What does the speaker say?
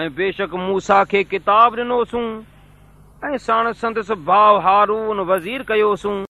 ۽ بيشڪ موسيٰ کي ڪتاب ڏنوسون ۽ ساڻ سندس ڀاءُ هارون وزير ڪيوسون.